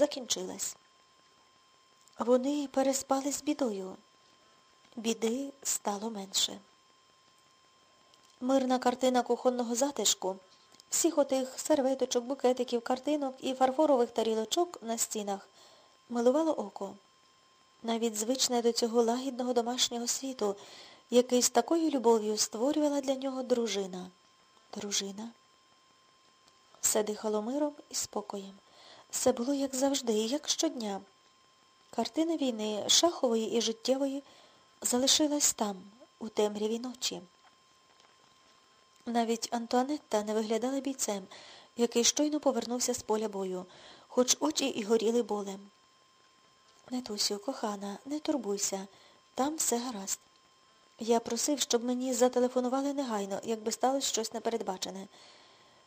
закінчилась. Вони переспали з бідою. Біди стало менше. Мирна картина кухонного затишку, всіх отих серветочок, букетиків, картинок і фарфорових тарілочок на стінах милувало око. Навіть звичне до цього лагідного домашнього світу, який з такою любов'ю створювала для нього дружина. Дружина. Все дихало миром і спокоєм. Все було як завжди, як щодня. Картина війни, шахової і життєвої, залишилась там, у темряві ночі. Навіть Антуанетта не виглядала бійцем, який щойно повернувся з поля бою, хоч очі і горіли болем. Нетусю, кохана, не турбуйся, там все гаразд. Я просив, щоб мені зателефонували негайно, якби сталося щось непередбачене.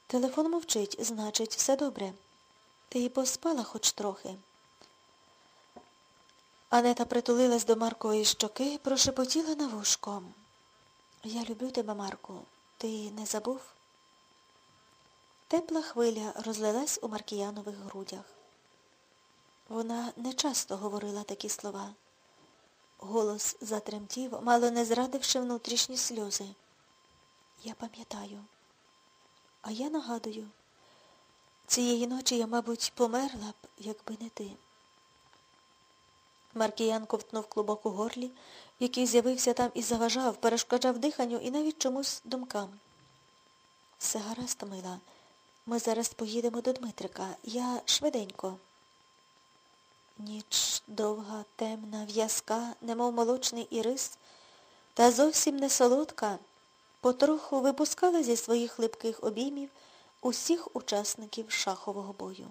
Телефон мовчить, значить, все добре. Ти поспала хоч трохи. Анета притулилась до Маркової щоки, прошепотіла на вушко. Я люблю тебе, Марку. Ти не забув? Тепла хвиля розлилась у Маркіянових грудях. Вона не часто говорила такі слова. Голос затремтів, мало не зрадивши внутрішні сльози. Я пам'ятаю. А я нагадую, цієї ночі я, мабуть, померла б, якби не ти. Маркіян ковтнув клубок у горлі, який з'явився там і заважав, перешкоджав диханню і навіть чомусь думкам. Все гаразд, мила. Ми зараз поїдемо до Дмитрика. Я швиденько. Ніч довга, темна, в'язка, немов молочний ірис, та зовсім не солодка, потроху випускала зі своїх липких обіймів усіх учасників шахового бою.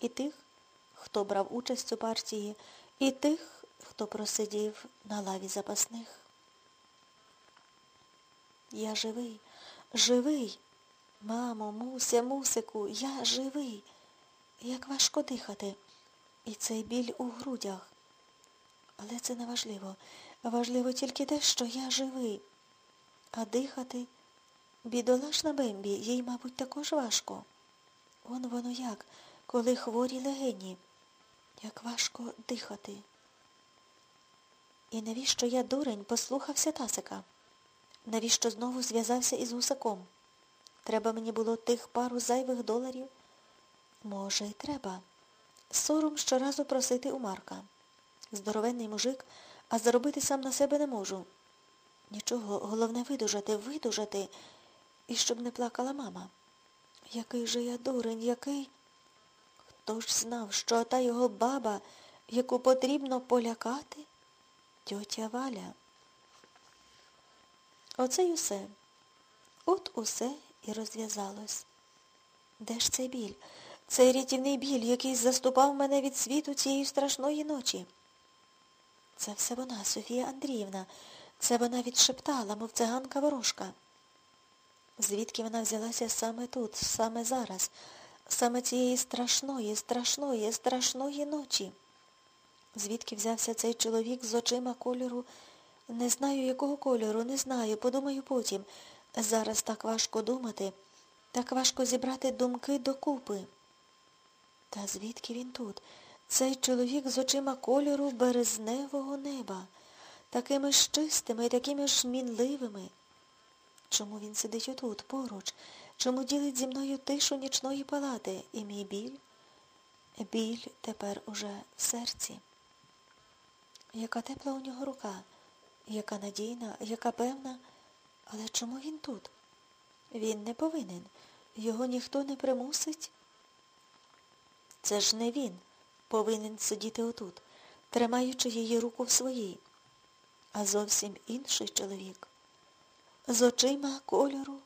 І тих, хто брав участь у партії, і тих, хто просидів на лаві запасних. Я живий, живий. Мамо, Муся, Мусику, я живий. Як важко дихати. І цей біль у грудях. Але це не важливо. Важливо тільки те, що я живий. А дихати бідолашна Бембі, їй, мабуть, також важко. Он воно як, коли хворі легені. Як важко дихати. І навіщо я, дурень, послухався Тасика? Навіщо знову зв'язався із гусаком? Треба мені було тих пару зайвих доларів? Може, й треба. Сором щоразу просити у Марка. Здоровенний мужик, а заробити сам на себе не можу. Нічого, головне видужати, видужати, і щоб не плакала мама. Який же я дурень, який... Хто ж знав, що та його баба, яку потрібно полякати, тьотя Валя. Оце й усе. От усе і розв'язалось. Де ж цей біль? Цей рятівний біль, який заступав мене від світу цієї страшної ночі. Це все вона, Софія Андріївна. Це вона відшептала, мов циганка ворожка. Звідки вона взялася саме тут, саме зараз, саме цієї страшної, страшної, страшної ночі? Звідки взявся цей чоловік з очима кольору? Не знаю, якого кольору, не знаю, подумаю потім. Зараз так важко думати, так важко зібрати думки докупи. Та звідки він тут? Цей чоловік з очима кольору березневого неба, такими ж чистими і такими ж мінливими. Чому він сидить отут, поруч? Чому ділить зі мною тишу нічної палати і мій біль? Біль тепер уже в серці. Яка тепла у нього рука, яка надійна, яка певна, але чому він тут? Він не повинен. Його ніхто не примусить. Це ж не він повинен сидіти отут, тримаючи її руку в своїй, а зовсім інший чоловік. З очима кольору.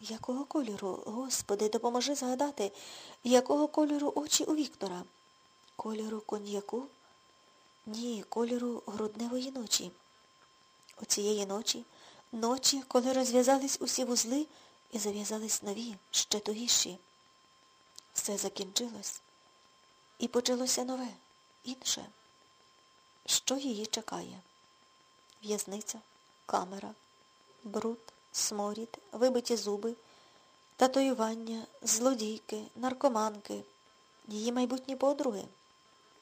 Якого кольору, Господи, допоможи згадати, якого кольору очі у Віктора? Кольору коньяку? Ні, кольору грудневої ночі. Оцієї ночі, ночі, коли розв'язались усі вузли і зав'язались нові, ще тугіші. Все закінчилось. І почалося нове, інше. Що її чекає? В'язниця, камера, бруд, сморід, вибиті зуби, татуювання, злодійки, наркоманки, її майбутні подруги.